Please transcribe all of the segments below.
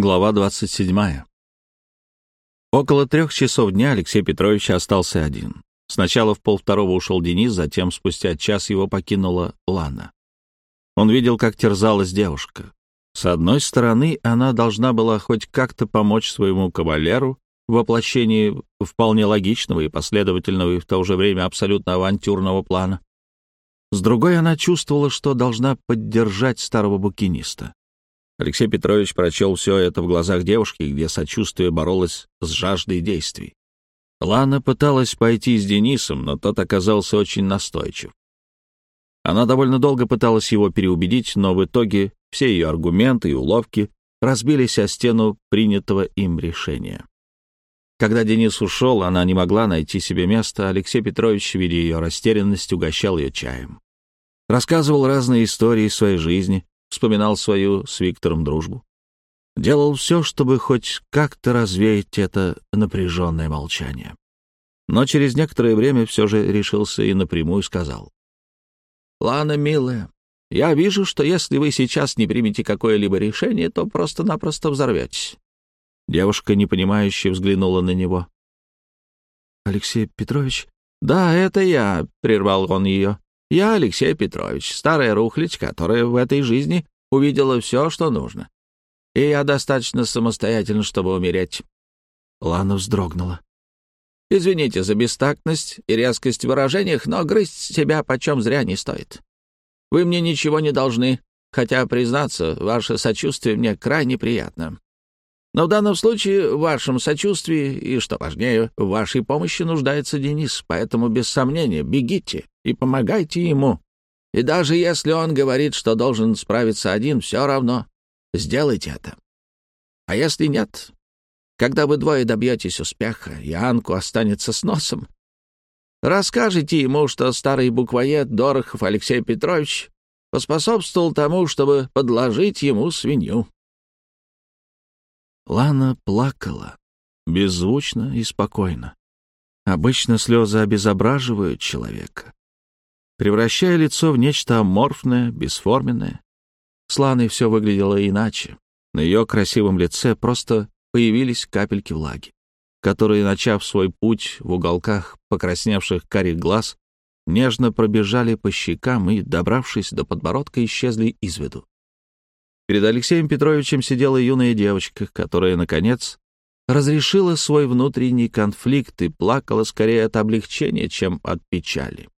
Глава 27. Около трех часов дня Алексей Петрович остался один. Сначала в полвторого ушел Денис, затем спустя час его покинула Лана. Он видел, как терзалась девушка. С одной стороны, она должна была хоть как-то помочь своему кавалеру в воплощении вполне логичного и последовательного и в то же время абсолютно авантюрного плана. С другой, она чувствовала, что должна поддержать старого букиниста. Алексей Петрович прочел все это в глазах девушки, где сочувствие боролось с жаждой действий. Лана пыталась пойти с Денисом, но тот оказался очень настойчив. Она довольно долго пыталась его переубедить, но в итоге все ее аргументы и уловки разбились о стену принятого им решения. Когда Денис ушел, она не могла найти себе места, Алексей Петрович, видя ее растерянность, угощал ее чаем. Рассказывал разные истории своей жизни, вспоминал свою с Виктором дружбу. Делал все, чтобы хоть как-то развеять это напряженное молчание. Но через некоторое время все же решился и напрямую сказал. «Лана, милая, я вижу, что если вы сейчас не примете какое-либо решение, то просто-напросто взорветесь». Девушка, непонимающе, взглянула на него. «Алексей Петрович?» «Да, это я», — прервал он ее. Я Алексей Петрович, старая рухлядь, которая в этой жизни увидела все, что нужно. И я достаточно самостоятельно, чтобы умереть». Лана вздрогнула. «Извините за бестактность и резкость в выражениях, но грызть себя почем зря не стоит. Вы мне ничего не должны, хотя, признаться, ваше сочувствие мне крайне приятно. Но в данном случае в вашем сочувствии и, что важнее, в вашей помощи нуждается Денис, поэтому, без сомнения, бегите и помогайте ему. И даже если он говорит, что должен справиться один, все равно сделайте это. А если нет, когда вы двое добьетесь успеха, и Анку останется с носом, расскажите ему, что старый буквоед Дорохов Алексей Петрович поспособствовал тому, чтобы подложить ему свинью. Лана плакала, беззвучно и спокойно. Обычно слезы обезображивают человека, превращая лицо в нечто аморфное, бесформенное. С Ланой все выглядело иначе. На ее красивом лице просто появились капельки влаги, которые, начав свой путь в уголках покрасневших карих глаз, нежно пробежали по щекам и, добравшись до подбородка, исчезли из виду. Перед Алексеем Петровичем сидела юная девочка, которая, наконец, разрешила свой внутренний конфликт и плакала скорее от облегчения, чем от печали.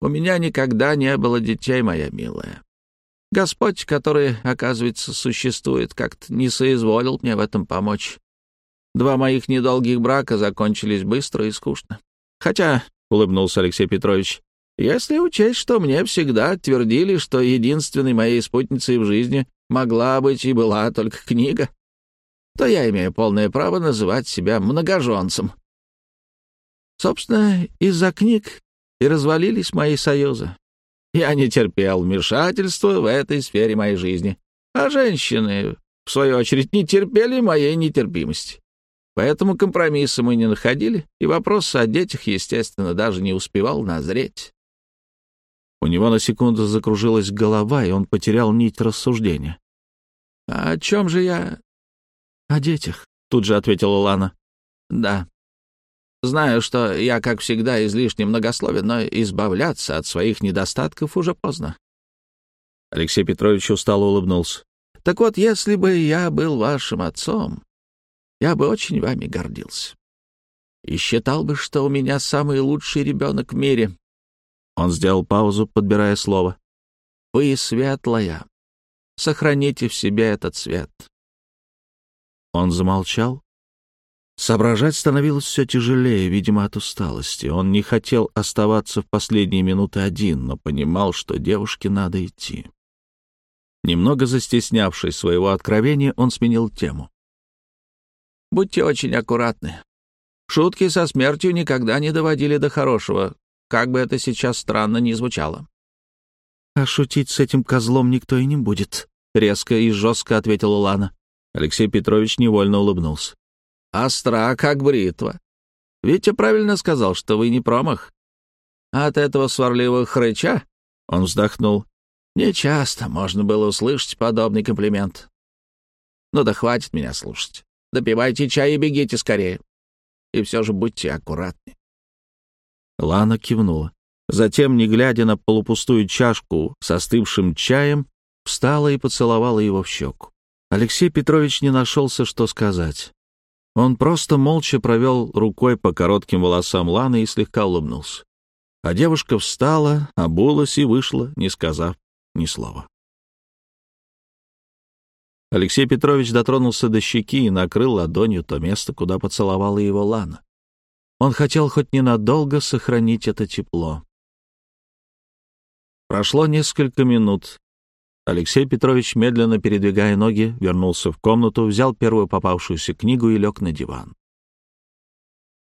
«У меня никогда не было детей, моя милая. Господь, который, оказывается, существует, как-то не соизволил мне в этом помочь. Два моих недолгих брака закончились быстро и скучно. Хотя, — улыбнулся Алексей Петрович, если учесть, что мне всегда твердили, что единственной моей спутницей в жизни могла быть и была только книга, то я имею полное право называть себя многоженцем. Собственно, из-за книг и развалились мои союзы. Я не терпел вмешательства в этой сфере моей жизни, а женщины, в свою очередь, не терпели моей нетерпимости. Поэтому компромисса мы не находили, и вопрос о детях, естественно, даже не успевал назреть. У него на секунду закружилась голова, и он потерял нить рассуждения. «А «О чем же я...» «О детях», — тут же ответила Лана. «Да. Знаю, что я, как всегда, излишне многословен, но избавляться от своих недостатков уже поздно». Алексей Петрович устало улыбнулся. «Так вот, если бы я был вашим отцом, я бы очень вами гордился. И считал бы, что у меня самый лучший ребенок в мире, он сделал паузу, подбирая слово. «Вы светлая. Сохраните в себе этот свет». Он замолчал. Соображать становилось все тяжелее, видимо, от усталости. Он не хотел оставаться в последние минуты один, но понимал, что девушке надо идти. Немного застеснявшись своего откровения, он сменил тему. «Будьте очень аккуратны. Шутки со смертью никогда не доводили до хорошего, как бы это сейчас странно ни звучало. «А шутить с этим козлом никто и не будет», — резко и жестко ответила Лана. Алексей Петрович невольно улыбнулся. «Остра, как бритва. Витя правильно сказал, что вы не промах. От этого сварливого хрыча, — он вздохнул, — Не часто можно было услышать подобный комплимент. Ну да хватит меня слушать. Допивайте чай и бегите скорее. И все же будьте аккуратны. Лана кивнула. Затем, не глядя на полупустую чашку с остывшим чаем, встала и поцеловала его в щеку. Алексей Петрович не нашелся, что сказать. Он просто молча провел рукой по коротким волосам Ланы и слегка улыбнулся. А девушка встала, обулась и вышла, не сказав ни слова. Алексей Петрович дотронулся до щеки и накрыл ладонью то место, куда поцеловала его Лана. Он хотел хоть ненадолго сохранить это тепло. Прошло несколько минут. Алексей Петрович, медленно передвигая ноги, вернулся в комнату, взял первую попавшуюся книгу и лег на диван.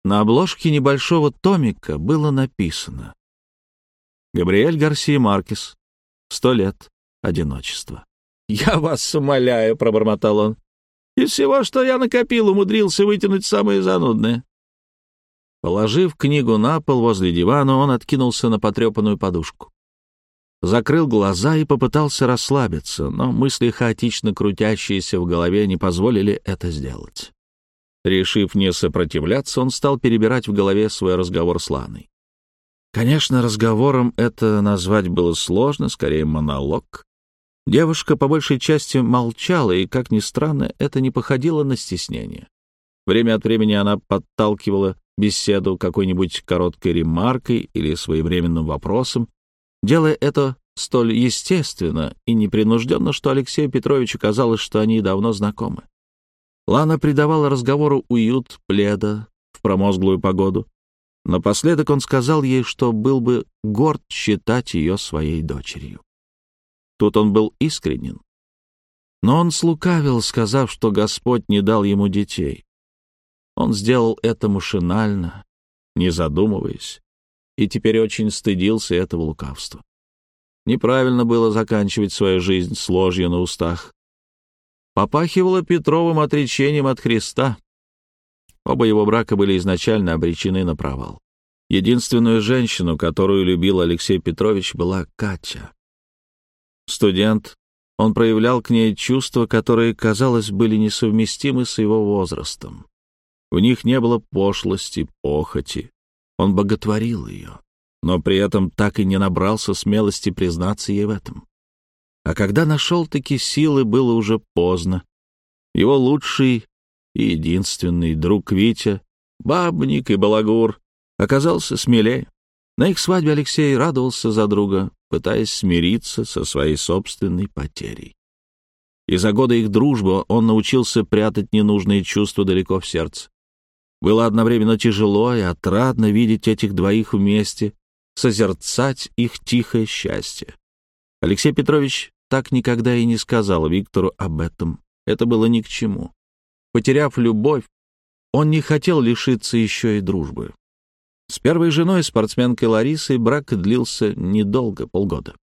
На обложке небольшого томика было написано «Габриэль Гарсия Маркес. Сто лет одиночества». «Я вас умоляю», — пробормотал он. «Из всего, что я накопил, умудрился вытянуть самое занудное». Положив книгу на пол возле дивана, он откинулся на потрепанную подушку. Закрыл глаза и попытался расслабиться, но мысли, хаотично крутящиеся в голове, не позволили это сделать. Решив не сопротивляться, он стал перебирать в голове свой разговор с Ланой. Конечно, разговором это назвать было сложно, скорее монолог. Девушка по большей части молчала, и, как ни странно, это не походило на стеснение. Время от времени она подталкивала беседу какой-нибудь короткой ремаркой или своевременным вопросом, делая это столь естественно и непринужденно, что Алексею Петровичу казалось, что они давно знакомы. Лана придавала разговору уют пледа в промозглую погоду. Напоследок он сказал ей, что был бы горд считать ее своей дочерью. Тут он был искренен. Но он слукавил, сказав, что Господь не дал ему детей. Он сделал это машинально, не задумываясь, и теперь очень стыдился этого лукавства. Неправильно было заканчивать свою жизнь с ложью на устах. Попахивало Петровым отречением от Христа. Оба его брака были изначально обречены на провал. Единственную женщину, которую любил Алексей Петрович, была Катя. Студент, он проявлял к ней чувства, которые, казалось, были несовместимы с его возрастом. В них не было пошлости, похоти. Он боготворил ее, но при этом так и не набрался смелости признаться ей в этом. А когда нашел-таки силы, было уже поздно. Его лучший и единственный друг Витя, бабник и балагур, оказался смелее. На их свадьбе Алексей радовался за друга, пытаясь смириться со своей собственной потерей. И за годы их дружбы он научился прятать ненужные чувства далеко в сердце. Было одновременно тяжело и отрадно видеть этих двоих вместе, созерцать их тихое счастье. Алексей Петрович так никогда и не сказал Виктору об этом. Это было ни к чему. Потеряв любовь, он не хотел лишиться еще и дружбы. С первой женой, спортсменкой Ларисой, брак длился недолго, полгода.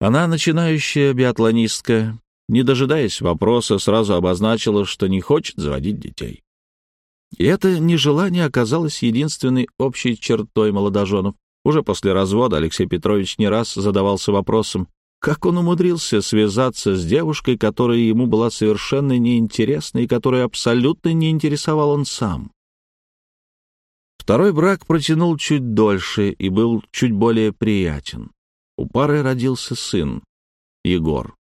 Она, начинающая биатлонистка, не дожидаясь вопроса, сразу обозначила, что не хочет заводить детей. И это нежелание оказалось единственной общей чертой молодоженов. Уже после развода Алексей Петрович не раз задавался вопросом, как он умудрился связаться с девушкой, которая ему была совершенно неинтересна и которой абсолютно не интересовал он сам. Второй брак протянул чуть дольше и был чуть более приятен. У пары родился сын, Егор.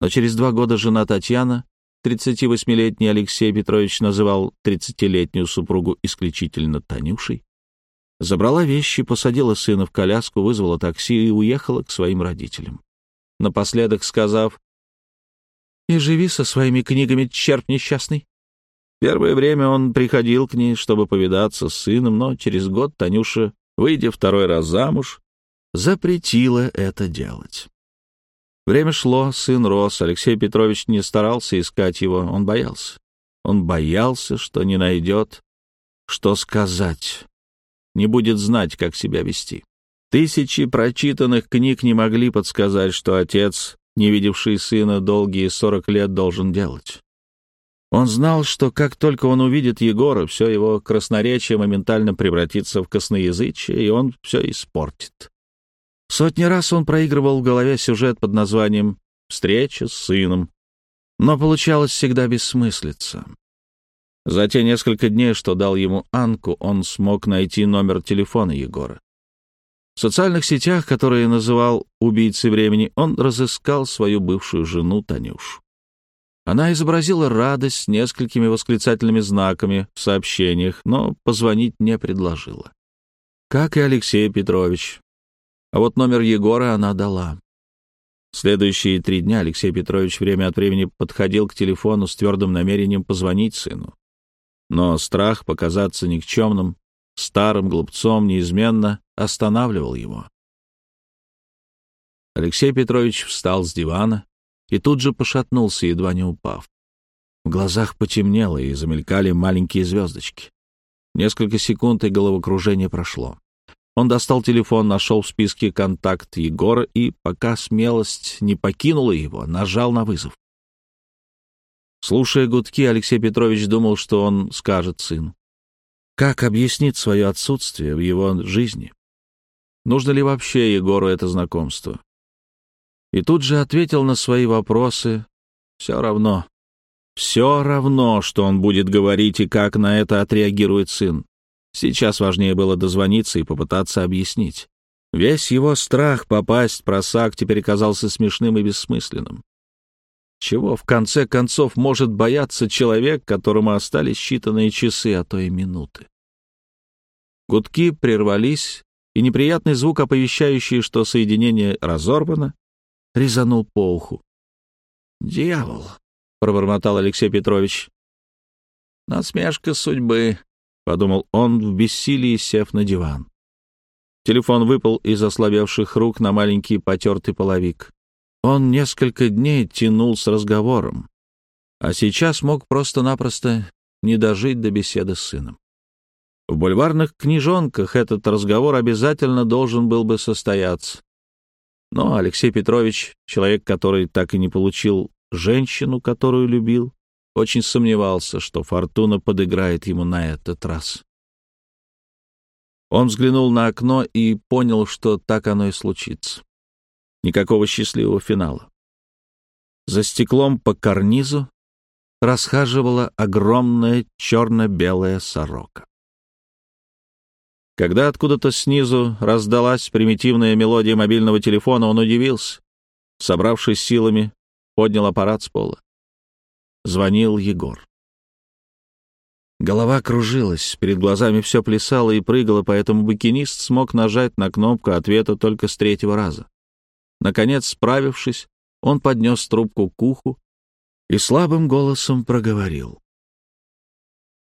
Но через два года жена Татьяна, 38-летний Алексей Петрович называл 30-летнюю супругу исключительно Танюшей, забрала вещи, посадила сына в коляску, вызвала такси и уехала к своим родителям. Напоследок сказав «И живи со своими книгами, черт несчастный». Первое время он приходил к ней, чтобы повидаться с сыном, но через год Танюша, выйдя второй раз замуж, запретила это делать. Время шло, сын рос, Алексей Петрович не старался искать его, он боялся. Он боялся, что не найдет, что сказать, не будет знать, как себя вести. Тысячи прочитанных книг не могли подсказать, что отец, не видевший сына долгие сорок лет, должен делать. Он знал, что как только он увидит Егора, все его красноречие моментально превратится в косноязычие, и он все испортит. Сотни раз он проигрывал в голове сюжет под названием «Встреча с сыном», но получалось всегда бессмыслица. За те несколько дней, что дал ему Анку, он смог найти номер телефона Егора. В социальных сетях, которые называл «убийцей времени», он разыскал свою бывшую жену Танюшу. Она изобразила радость несколькими восклицательными знаками в сообщениях, но позвонить не предложила. Как и Алексей Петрович. А вот номер Егора она дала. Следующие три дня Алексей Петрович время от времени подходил к телефону с твердым намерением позвонить сыну. Но страх показаться никчемным, старым глупцом неизменно останавливал его. Алексей Петрович встал с дивана и тут же пошатнулся, едва не упав. В глазах потемнело и замелькали маленькие звездочки. Несколько секунд, и головокружение прошло. Он достал телефон, нашел в списке контакт Егора и, пока смелость не покинула его, нажал на вызов. Слушая гудки, Алексей Петрович думал, что он скажет сыну. Как объяснить свое отсутствие в его жизни? Нужно ли вообще Егору это знакомство? И тут же ответил на свои вопросы. Все равно. Все равно, что он будет говорить и как на это отреагирует сын. Сейчас важнее было дозвониться и попытаться объяснить. Весь его страх попасть в просак теперь казался смешным и бессмысленным. Чего, в конце концов, может бояться человек, которому остались считанные часы, а то и минуты? Гудки прервались, и неприятный звук, оповещающий, что соединение разорвано, резанул по уху. «Дьявол!» — пробормотал Алексей Петрович. «Насмешка судьбы», — подумал он в бессилии, сев на диван. Телефон выпал из ослабевших рук на маленький потертый половик. Он несколько дней тянул с разговором, а сейчас мог просто-напросто не дожить до беседы с сыном. В бульварных книжонках этот разговор обязательно должен был бы состояться. Но Алексей Петрович, человек, который так и не получил женщину, которую любил, очень сомневался, что фортуна подыграет ему на этот раз. Он взглянул на окно и понял, что так оно и случится. Никакого счастливого финала. За стеклом по карнизу расхаживала огромная черно-белая сорока. Когда откуда-то снизу раздалась примитивная мелодия мобильного телефона, он удивился. Собравшись силами, поднял аппарат с пола. Звонил Егор. Голова кружилась, перед глазами все плясало и прыгало, поэтому букинист смог нажать на кнопку ответа только с третьего раза. Наконец, справившись, он поднес трубку к уху и слабым голосом проговорил.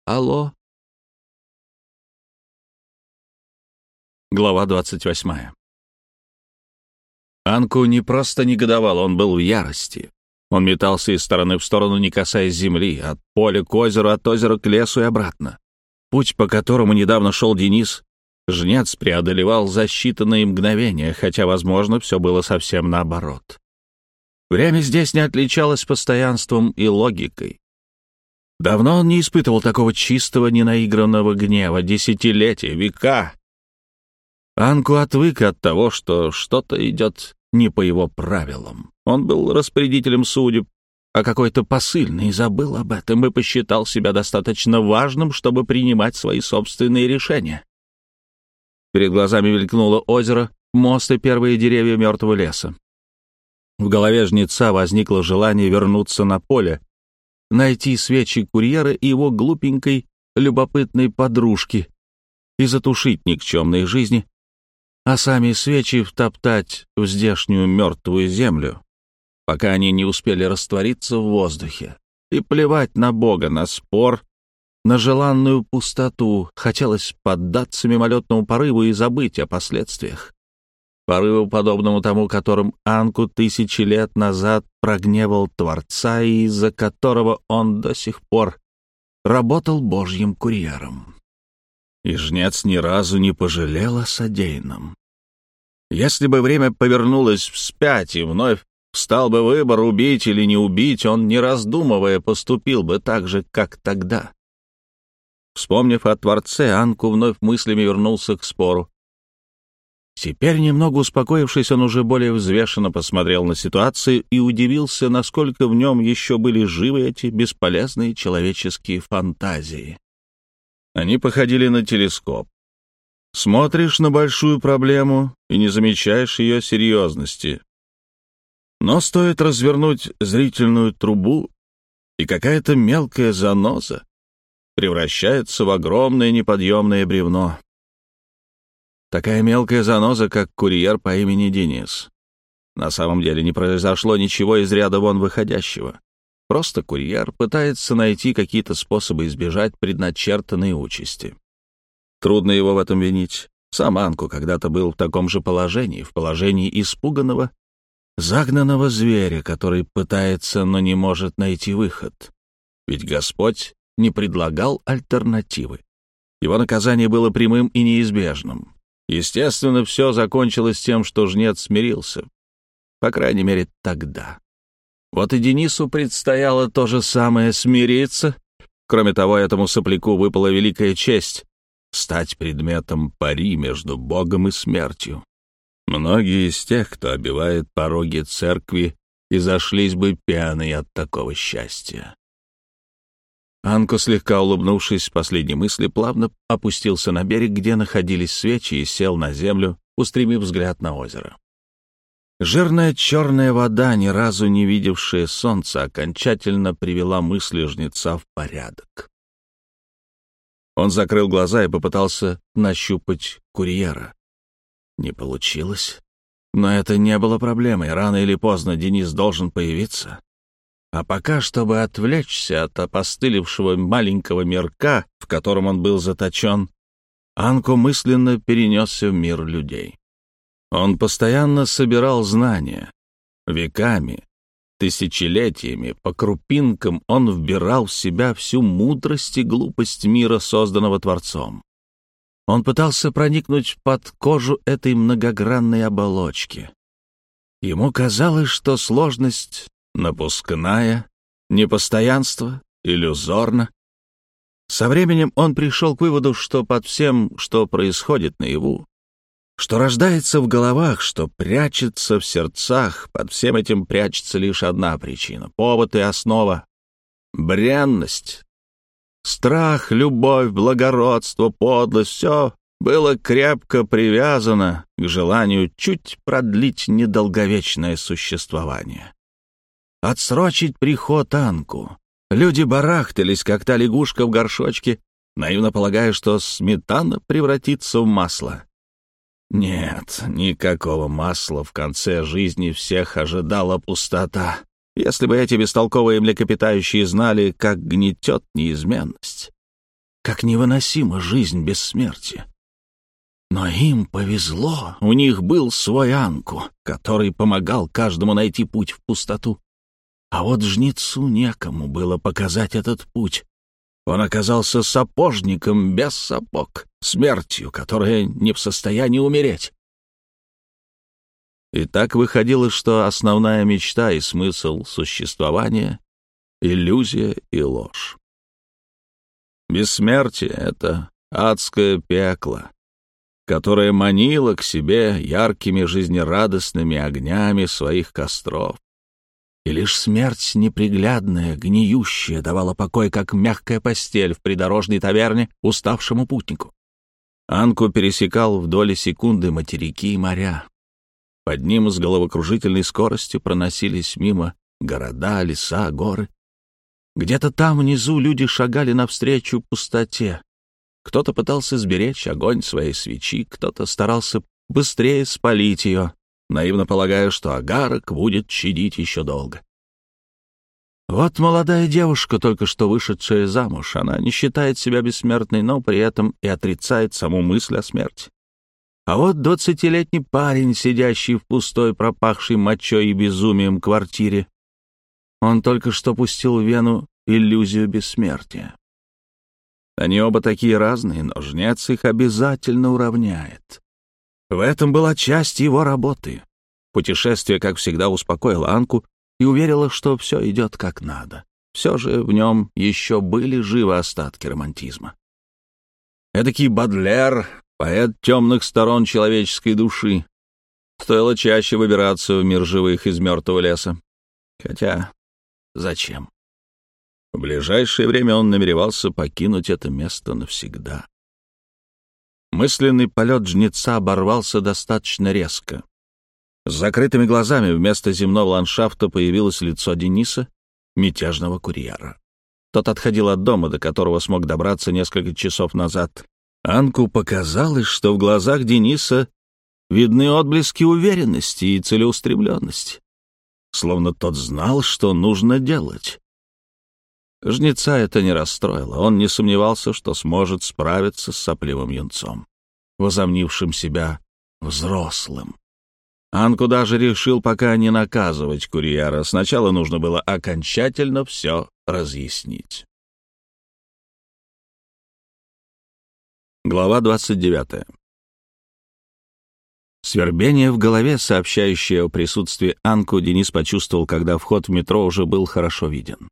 «Алло?» Глава двадцать восьмая. Анку не просто негодовал, он был в ярости. Он метался из стороны в сторону, не касаясь земли, от поля к озеру, от озера к лесу и обратно. Путь, по которому недавно шел Денис, жнец преодолевал за считанные мгновения, хотя, возможно, все было совсем наоборот. Время здесь не отличалось постоянством и логикой. Давно он не испытывал такого чистого, ненаигранного гнева, десятилетия, века. Анку отвык от того, что что-то идет не по его правилам. Он был распорядителем судеб, а какой-то посыльный забыл об этом и посчитал себя достаточно важным, чтобы принимать свои собственные решения. Перед глазами мелькнуло озеро, мост и первые деревья мертвого леса. В голове жнеца возникло желание вернуться на поле, найти свечи курьера и его глупенькой, любопытной подружки и затушить никчемные жизни, а сами свечи втоптать в здешнюю мертвую землю, пока они не успели раствориться в воздухе. И плевать на Бога, на спор, на желанную пустоту. Хотелось поддаться мимолетному порыву и забыть о последствиях. Порыву, подобному тому, которым Анку тысячи лет назад прогневал Творца и из-за которого он до сих пор работал божьим курьером. И жнец ни разу не пожалел о содеянном. Если бы время повернулось вспять и вновь Встал бы выбор, убить или не убить, он, не раздумывая, поступил бы так же, как тогда. Вспомнив о Творце, Анку вновь мыслями вернулся к спору. Теперь, немного успокоившись, он уже более взвешенно посмотрел на ситуацию и удивился, насколько в нем еще были живы эти бесполезные человеческие фантазии. Они походили на телескоп. Смотришь на большую проблему и не замечаешь ее серьезности. Но стоит развернуть зрительную трубу, и какая-то мелкая заноза превращается в огромное неподъемное бревно. Такая мелкая заноза, как курьер по имени Денис. На самом деле не произошло ничего из ряда вон выходящего. Просто курьер пытается найти какие-то способы избежать предначертанной участи. Трудно его в этом винить. Сам Анку когда-то был в таком же положении, в положении испуганного, загнанного зверя, который пытается, но не может найти выход. Ведь Господь не предлагал альтернативы. Его наказание было прямым и неизбежным. Естественно, все закончилось тем, что жнец смирился. По крайней мере, тогда. Вот и Денису предстояло то же самое — смириться. Кроме того, этому сопляку выпала великая честь — стать предметом пари между Богом и смертью. Многие из тех, кто обивает пороги церкви, и зашлись бы пьяные от такого счастья. Анко, слегка улыбнувшись последней мысли, плавно опустился на берег, где находились свечи, и сел на землю, устремив взгляд на озеро. Жирная черная вода, ни разу не видевшая солнца, окончательно привела мысли жнеца в порядок. Он закрыл глаза и попытался нащупать курьера. Не получилось. Но это не было проблемой. Рано или поздно Денис должен появиться. А пока, чтобы отвлечься от опостылевшего маленького мирка, в котором он был заточен, Анко мысленно перенесся в мир людей. Он постоянно собирал знания. Веками, тысячелетиями, по крупинкам он вбирал в себя всю мудрость и глупость мира, созданного Творцом. Он пытался проникнуть под кожу этой многогранной оболочки. Ему казалось, что сложность напускная, непостоянство, иллюзорно. Со временем он пришел к выводу, что под всем, что происходит наяву, что рождается в головах, что прячется в сердцах, под всем этим прячется лишь одна причина, повод и основа — бренность. Страх, любовь, благородство, подлость — все было крепко привязано к желанию чуть продлить недолговечное существование отсрочить приход Анку. Люди барахтались, как та лягушка в горшочке, наивно полагая, что сметана превратится в масло. Нет, никакого масла в конце жизни всех ожидала пустота. Если бы эти бестолковые млекопитающие знали, как гнетет неизменность, как невыносима жизнь без смерти. Но им повезло, у них был свой Анку, который помогал каждому найти путь в пустоту. А вот жнецу некому было показать этот путь. Он оказался сапожником без сапог, смертью, которая не в состоянии умереть. И так выходило, что основная мечта и смысл существования — иллюзия и ложь. Бессмертие — это адское пекло, которое манило к себе яркими жизнерадостными огнями своих костров и лишь смерть неприглядная, гниющая, давала покой, как мягкая постель в придорожной таверне уставшему путнику. Анку пересекал в доли секунды материки и моря. Под ним с головокружительной скоростью проносились мимо города, леса, горы. Где-то там внизу люди шагали навстречу пустоте. Кто-то пытался сберечь огонь своей свечи, кто-то старался быстрее спалить ее, наивно полагая, что агарок будет чадить еще долго. Вот молодая девушка, только что вышедшая замуж, она не считает себя бессмертной, но при этом и отрицает саму мысль о смерти. А вот двадцатилетний парень, сидящий в пустой, пропахшей мочой и безумием квартире, он только что пустил в вену иллюзию бессмертия. Они оба такие разные, но жнец их обязательно уравняет. В этом была часть его работы. Путешествие, как всегда, успокоило Анку и уверило, что все идет как надо. Все же в нем еще были живы остатки романтизма. Эдакий Бадлер, поэт темных сторон человеческой души. Стоило чаще выбираться в мир живых из мертвого леса. Хотя зачем? В ближайшее время он намеревался покинуть это место навсегда. Мысленный полет жнеца оборвался достаточно резко. С закрытыми глазами вместо земного ландшафта появилось лицо Дениса, мятежного курьера. Тот отходил от дома, до которого смог добраться несколько часов назад. Анку показалось, что в глазах Дениса видны отблески уверенности и целеустремленности. Словно тот знал, что нужно делать. Жнеца это не расстроило. Он не сомневался, что сможет справиться с сопливым юнцом, возомнившим себя взрослым. Анку даже решил пока не наказывать курьера. Сначала нужно было окончательно все разъяснить. Глава 29. Свербение в голове, сообщающее о присутствии Анку, Денис почувствовал, когда вход в метро уже был хорошо виден.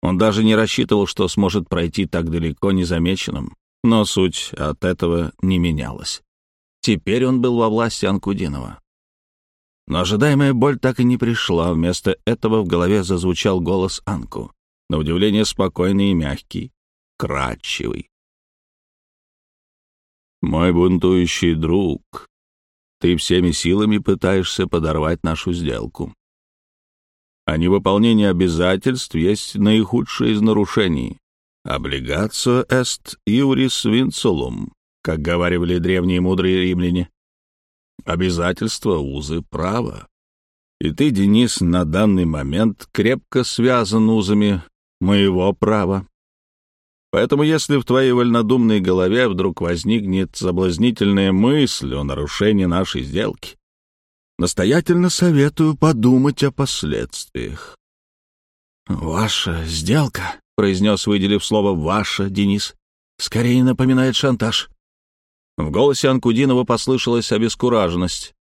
Он даже не рассчитывал, что сможет пройти так далеко незамеченным, но суть от этого не менялась. Теперь он был во власти Анкудинова. Но ожидаемая боль так и не пришла. Вместо этого в голове зазвучал голос Анку. На удивление спокойный и мягкий, кратчевый. «Мой бунтующий друг, ты всеми силами пытаешься подорвать нашу сделку. А невыполнение обязательств есть наихудшее из нарушений. Облигацию эст иурис винцулум, как говорили древние мудрые римляне. Обязательства, узы, право. И ты, Денис, на данный момент крепко связан узами моего права. Поэтому если в твоей вольнодумной голове вдруг возникнет соблазнительная мысль о нарушении нашей сделки, настоятельно советую подумать о последствиях. «Ваша сделка», — произнес, выделив слово «ваша», Денис, — «скорее напоминает шантаж. В голосе Анкудинова послышалась обескураженность.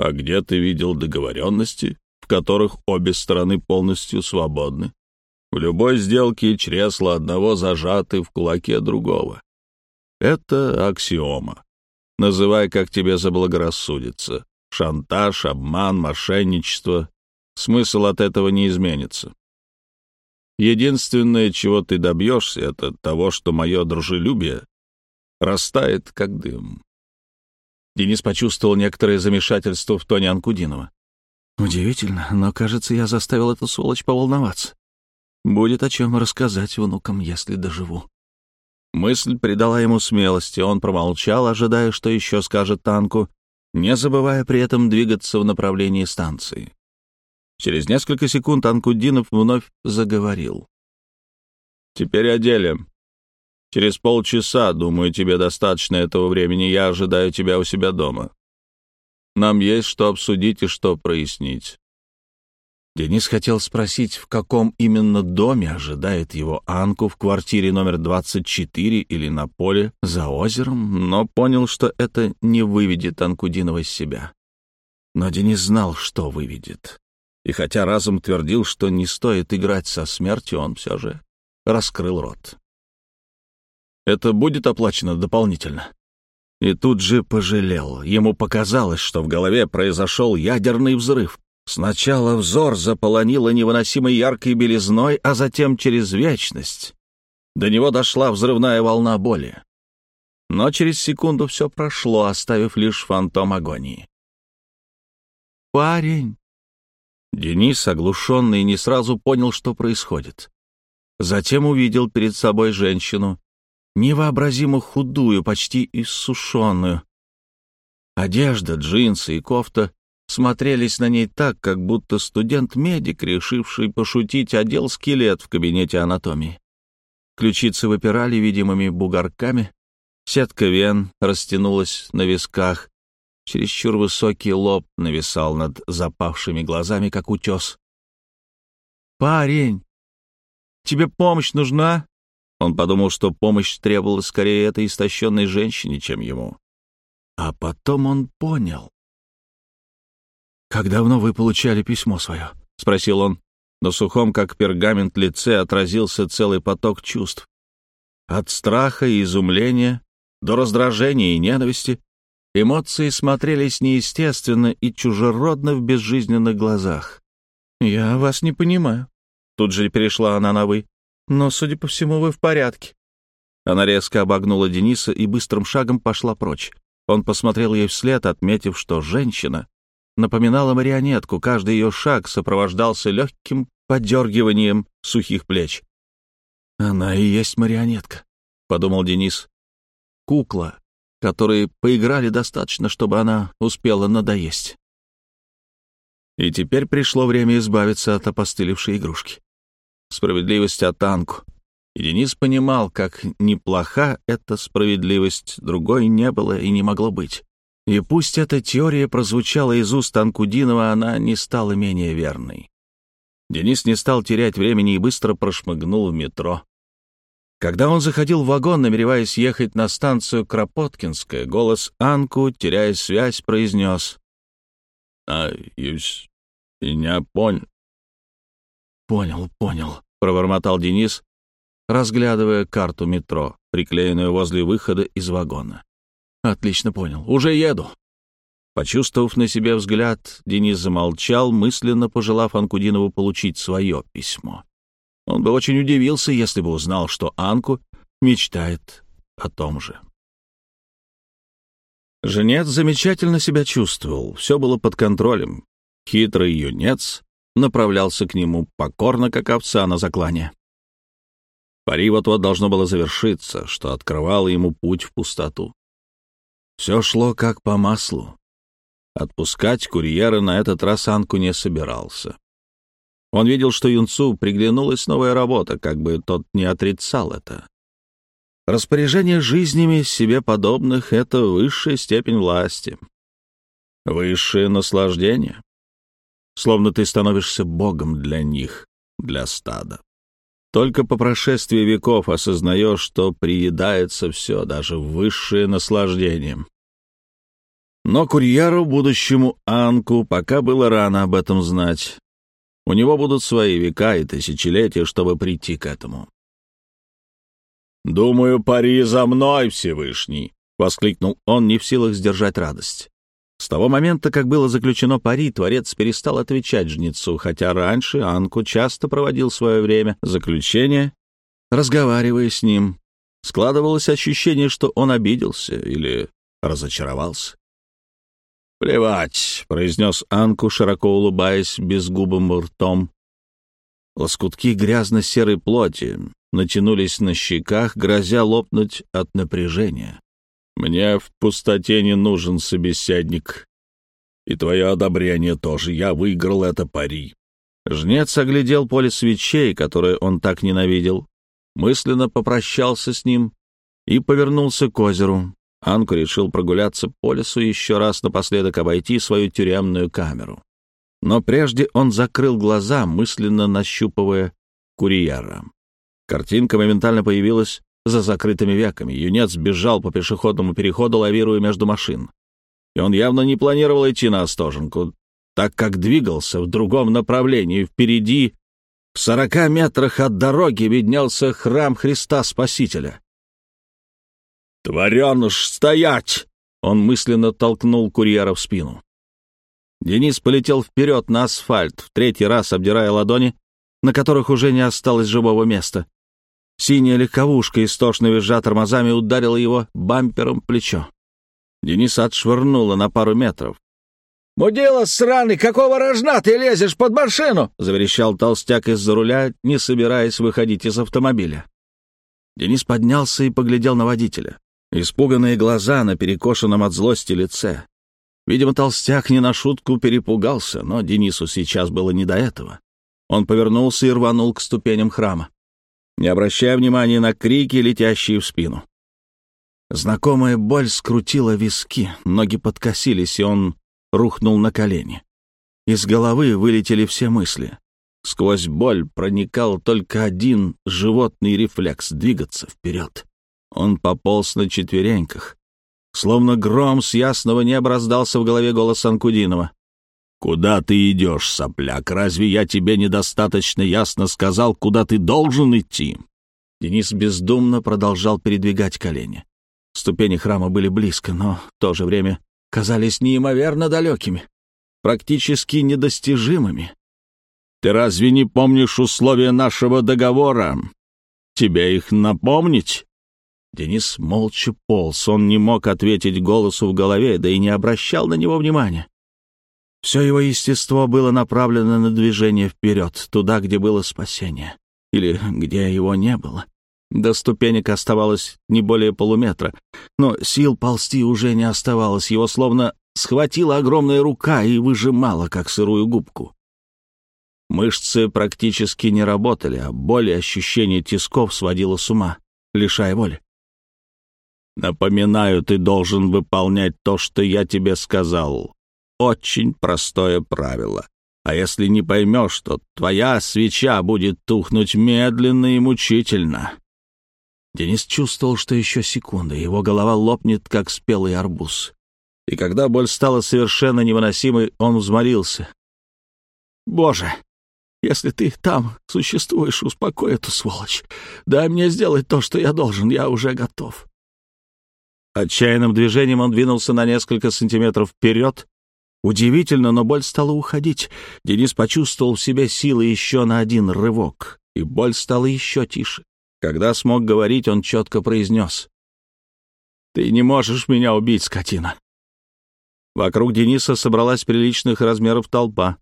«А где ты видел договоренности, в которых обе стороны полностью свободны? В любой сделке чресла одного зажаты в кулаке другого. Это аксиома. Называй, как тебе заблагорассудится. Шантаж, обман, мошенничество. Смысл от этого не изменится. Единственное, чего ты добьешься, это того, что мое дружелюбие растает, как дым. Денис почувствовал некоторое замешательство в тоне Анкудинова. «Удивительно, но, кажется, я заставил эту сволочь поволноваться. Будет о чем рассказать внукам, если доживу». Мысль придала ему смелости, он промолчал, ожидая, что еще скажет танку, не забывая при этом двигаться в направлении станции. Через несколько секунд Анкудинов вновь заговорил. «Теперь о деле. Через полчаса, думаю, тебе достаточно этого времени. Я ожидаю тебя у себя дома. Нам есть что обсудить и что прояснить». Денис хотел спросить, в каком именно доме ожидает его Анку, в квартире номер 24 или на поле за озером, но понял, что это не выведет Анкудинова из себя. Но Денис знал, что выведет. И хотя разум твердил, что не стоит играть со смертью, он все же раскрыл рот. Это будет оплачено дополнительно. И тут же пожалел. Ему показалось, что в голове произошел ядерный взрыв. Сначала взор заполонило невыносимой яркой белизной, а затем через вечность. До него дошла взрывная волна боли. Но через секунду все прошло, оставив лишь фантом агонии. «Парень!» Денис, оглушенный, не сразу понял, что происходит. Затем увидел перед собой женщину, невообразимо худую, почти иссушенную. Одежда, джинсы и кофта смотрелись на ней так, как будто студент-медик, решивший пошутить, одел скелет в кабинете анатомии. Ключицы выпирали видимыми бугорками, сетка вен растянулась на висках, чересчур высокий лоб нависал над запавшими глазами, как утес. «Парень, тебе помощь нужна?» Он подумал, что помощь требовалась скорее этой истощенной женщине, чем ему. А потом он понял. «Как давно вы получали письмо свое?» — спросил он. На сухом, как пергамент, лице отразился целый поток чувств. От страха и изумления до раздражения и ненависти. Эмоции смотрелись неестественно и чужеродно в безжизненных глазах. «Я вас не понимаю», — тут же перешла она на «вы», «но, судя по всему, вы в порядке». Она резко обогнула Дениса и быстрым шагом пошла прочь. Он посмотрел ей вслед, отметив, что женщина напоминала марионетку, каждый ее шаг сопровождался легким подергиванием сухих плеч. «Она и есть марионетка», — подумал Денис. «Кукла, которые поиграли достаточно, чтобы она успела надоесть». И теперь пришло время избавиться от опостылевшей игрушки. Справедливость от Анку. И Денис понимал, как неплоха эта справедливость, другой не было и не могло быть. И пусть эта теория прозвучала из уст Анкудинова, она не стала менее верной. Денис не стал терять времени и быстро прошмыгнул в метро. Когда он заходил в вагон, намереваясь ехать на станцию Кропоткинская, голос Анку, теряя связь, произнес. «А, юсь, меня понял». «Понял, понял», — пробормотал Денис, разглядывая карту метро, приклеенную возле выхода из вагона. «Отлично понял. Уже еду». Почувствовав на себе взгляд, Денис замолчал, мысленно пожелав Анкудинову получить свое письмо. Он бы очень удивился, если бы узнал, что Анку мечтает о том же. Женец замечательно себя чувствовал, все было под контролем. Хитрый юнец направлялся к нему покорно, как овца на заклане. Пари вот-вот должно было завершиться, что открывало ему путь в пустоту. Все шло как по маслу. Отпускать курьера на этот раз Анку не собирался. Он видел, что юнцу приглянулась новая работа, как бы тот не отрицал это. Распоряжение жизнями себе подобных — это высшая степень власти. Высшее наслаждение. Словно ты становишься богом для них, для стада. Только по прошествии веков осознаешь, что приедается все, даже высшее наслаждение. Но курьеру, будущему Анку, пока было рано об этом знать. У него будут свои века и тысячелетия, чтобы прийти к этому. «Думаю, пари за мной, Всевышний!» — воскликнул он, не в силах сдержать радость. С того момента, как было заключено пари, Творец перестал отвечать жнецу, хотя раньше Анку часто проводил свое время заключения, разговаривая с ним. Складывалось ощущение, что он обиделся или разочаровался. «Плевать», — произнес Анку, широко улыбаясь безгубым ртом. Лоскутки грязно-серой плоти натянулись на щеках, грозя лопнуть от напряжения. «Мне в пустоте не нужен собеседник. И твое одобрение тоже. Я выиграл это пари». Жнец оглядел поле свечей, которое он так ненавидел, мысленно попрощался с ним и повернулся к озеру. Анку решил прогуляться по лесу еще раз напоследок обойти свою тюремную камеру. Но прежде он закрыл глаза, мысленно нащупывая курьера. Картинка моментально появилась за закрытыми веками. Юнец бежал по пешеходному переходу, лавируя между машин. И он явно не планировал идти на Остоженку, так как двигался в другом направлении. Впереди, в сорока метрах от дороги, виднелся храм Христа Спасителя. «Твареныш, стоять!» Он мысленно толкнул курьера в спину. Денис полетел вперед на асфальт, в третий раз обдирая ладони, на которых уже не осталось живого места. Синяя легковушка, истошно визжа тормозами, ударила его бампером плечо. Денис отшвырнула на пару метров. «Мудила сраный, какого рожна ты лезешь под машину?» — заверещал толстяк из-за руля, не собираясь выходить из автомобиля. Денис поднялся и поглядел на водителя. Испуганные глаза на перекошенном от злости лице. Видимо, толстяк не на шутку перепугался, но Денису сейчас было не до этого. Он повернулся и рванул к ступеням храма, не обращая внимания на крики, летящие в спину. Знакомая боль скрутила виски, ноги подкосились, и он рухнул на колени. Из головы вылетели все мысли. Сквозь боль проникал только один животный рефлекс — двигаться вперед. Он пополз на четвереньках. Словно гром с ясного неба раздался в голове голос Анкудинова. «Куда ты идешь, сопляк? Разве я тебе недостаточно ясно сказал, куда ты должен идти?» Денис бездумно продолжал передвигать колени. Ступени храма были близко, но в то же время казались неимоверно далекими, практически недостижимыми. «Ты разве не помнишь условия нашего договора? Тебе их напомнить?» Денис молча полз, он не мог ответить голосу в голове, да и не обращал на него внимания. Все его естество было направлено на движение вперед, туда, где было спасение, или где его не было. До ступенек оставалось не более полуметра, но сил ползти уже не оставалось, его словно схватила огромная рука и выжимала, как сырую губку. Мышцы практически не работали, а боль и ощущение тисков сводило с ума, лишая воли. «Напоминаю, ты должен выполнять то, что я тебе сказал. Очень простое правило. А если не поймешь, то твоя свеча будет тухнуть медленно и мучительно. Денис чувствовал, что еще секунда, его голова лопнет, как спелый арбуз. И когда боль стала совершенно невыносимой, он взмолился. «Боже, если ты там существуешь, успокой эту сволочь. Дай мне сделать то, что я должен, я уже готов». Отчаянным движением он двинулся на несколько сантиметров вперед. Удивительно, но боль стала уходить. Денис почувствовал в себе силы еще на один рывок, и боль стала еще тише. Когда смог говорить, он четко произнес. «Ты не можешь меня убить, скотина!» Вокруг Дениса собралась приличных размеров толпа.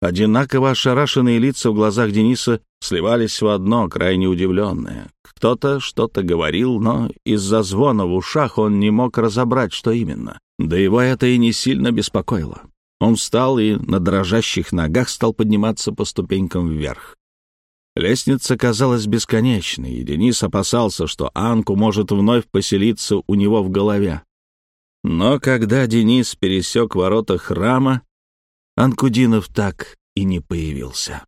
Одинаково ошарашенные лица в глазах Дениса сливались в одно, крайне удивленное. Кто-то что-то говорил, но из-за звона в ушах он не мог разобрать, что именно. Да его это и не сильно беспокоило. Он встал и на дрожащих ногах стал подниматься по ступенькам вверх. Лестница казалась бесконечной, и Денис опасался, что Анку может вновь поселиться у него в голове. Но когда Денис пересек ворота храма, Анкудинов так и не появился.